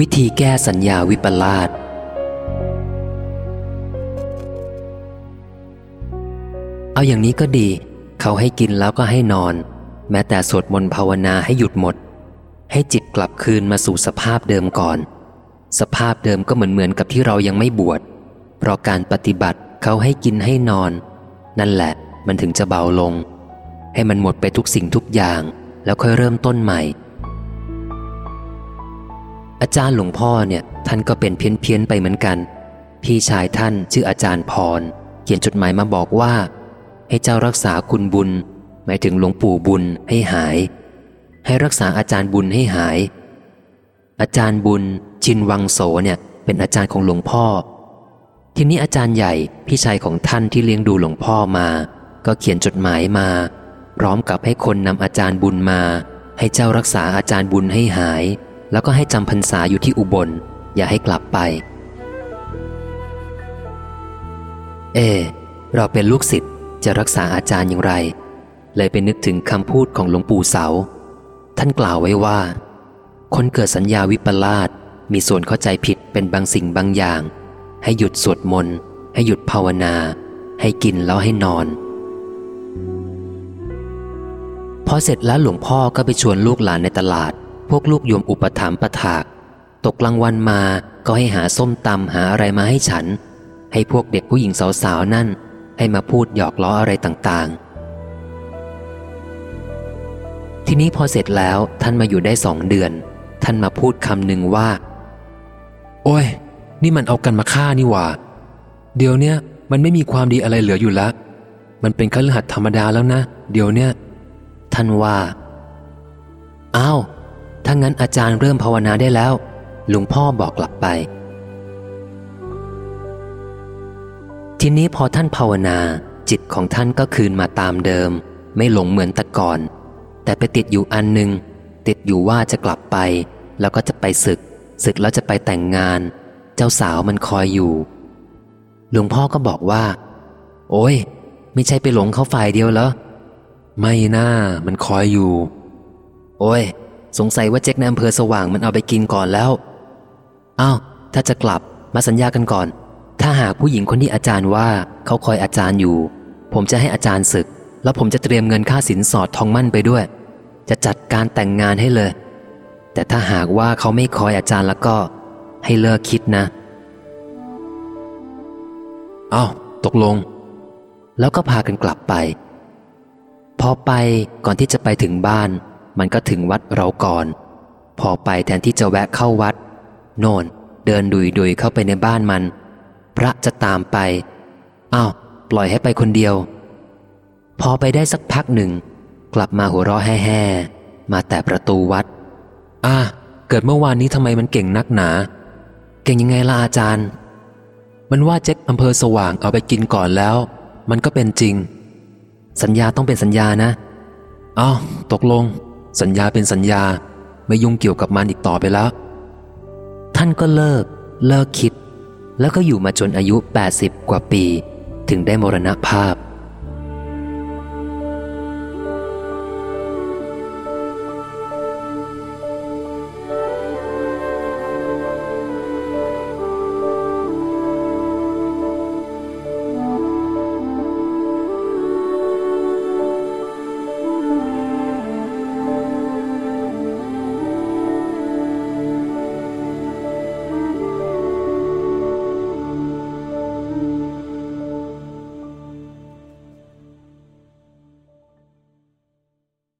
วิธีแก้สัญญาวิปลาสเอาอย่างนี้ก็ดี เขาให้กินแล้วก็ให้นอน แม้แต่สวดมนต์ภาวนาให้หยุดหมด ให้จิตกลับคืนมาสู่สภาพเดิมก่อน สภาพเดิมก็เหมือนเหมือนกับที่เรายังไม่บวช เพราะการปฏิบัติเขาให้กินให้นอน นั่นแหละมันถึงจะเบาลง ให้มันหมดไปทุกสิ่งทุกอย่าง แล้วค่อยเริ่มต้นใหม่ อาจารย์หลวงพ่อเนี่ยท่านก็เป็นเพี้ยนเพียนไปเหมือนกัน พี่ชายท่านชื่ออาจารย์พร เขียนจดหมายมาบอกว่า ให้เจ้ารักษาคุณบุญ หมายถึงหลวงปู่บุญให้หาย ให้รักษาอาจารย์บุญให้หาย อาจารย์บุญ ชินวังโสเนี่ยเป็นอาจารย์ของหลวงพ่อ ทีนี้อาจารย์ใหญ่พี่ชายของท่านที่เลี้ยงดูหลวงพ่อมา ก็เขียนจดหมายมา พร้อมกับให้คนนำอาจารย์บุญมา ให้เจ้ารักษาอาจารย์บุญให้หาย แล้วก็ให้จำพรรษาอยู่ที่อุบล อย่าให้กลับไป เอ เราเป็นลูกศิษย์จะรักษาอาจารย์อย่างไร เลยไปนึกถึงคำพูดของหลวงปู่เสา ท่านกล่าวไว้ว่า คนเกิดสัญญาวิปลาสมีส่วนเข้าใจผิดเป็นบางสิ่งบางอย่าง ให้หยุดสวดมนต์ให้หยุดภาวนา ให้กินแล้วให้นอนพอเสร็จแล้วหลวงพ่อก็ไปชวนลูกหลานในตลาด พวกลูกโยมอุปถัมภ์ประถาก ตกกลางวันมาก็ให้หาส้มตำหาอะไรมาให้ฉัน ให้พวกเด็กผู้หญิงสาวๆนั่น ให้มาพูดหยอกล้ออะไรต่างๆ ทีนี้พอเสร็จแล้วท่านมาอยู่ได้สองเดือน ท่านมาพูดคำหนึ่งว่า โอ้ย นี่มันเอากันมาฆ่านี่หว่า เดี๋ยวเนี้ยมันไม่มีความดีอะไรเหลืออยู่แล้วมันเป็นคฤหัสถ์ธรรมดาแล้วนะ เดี๋ยวเนี้ยท่านว่าอ้าว ถ้างั้นอาจารย์เริ่มภาวนาได้แล้ว หลวงพ่อบอกกลับไป ทีนี้พอท่านภาวนา จิตของท่านก็คืนมาตามเดิม ไม่หลงเหมือนแต่ก่อน แต่ไปติดอยู่อันหนึ่งติดอยู่ว่าจะกลับไป แล้วก็จะไปศึก ศึกแล้วจะไปแต่งงาน เจ้าสาวมันคอยอยู่ หลวงพ่อก็บอกว่า โอ้ย ไม่ใช่ไปหลงเขาฝ่ายเดียวเหรอไม่น่ามันคอยอยู่ โอ้ย สงสัยว่าเจ๊กในอำเภอสว่างมันเอาไปกินก่อนแล้ว อ้าว ถ้าจะกลับมาสัญญากันก่อน ถ้าหากผู้หญิงคนที่อาจารย์ว่าเขาคอยอาจารย์อยู่ ผมจะให้อาจารย์ศึก แล้วผมจะเตรียมเงินค่าสินสอดทองมั่นไปด้วย จะจัดการแต่งงานให้เลย แต่ถ้าหากว่าเขาไม่คอยอาจารย์แล้วก็ ให้เลิกคิดนะอ้าวตกลง แล้วก็พากันกลับไป พอไปก่อนที่จะไปถึงบ้าน มันก็ถึงวัดเราก่อน พอไปแทนที่จะแวะเข้าวัด โน่น เดินดุยดุยเข้าไปในบ้านมัน พระจะตามไปอ้าวปล่อยให้ไปคนเดียว พอไปได้สักพักหนึ่ง กลับมาหัวเราะแห่ๆมาแต่ประตูวัดอ่าเกิดเมื่อวานนี้ทำไมมันเก่งนักหนา เก่งยังไงล่ะอาจารย์ มันว่าเจ๊กอำเภอสว่างเอาไปกินก่อนแล้ว มันก็เป็นจริง สัญญาต้องเป็นสัญญานะอ้าวตกลง สัญญาเป็นสัญญาไม่ยุ่งเกี่ยวกับมันอีกต่อไปแล้ว ท่านก็เลิก เลิกคิด แล้วก็อยู่มาจนอายุ 80 กว่าปี ถึงได้มรณภาพ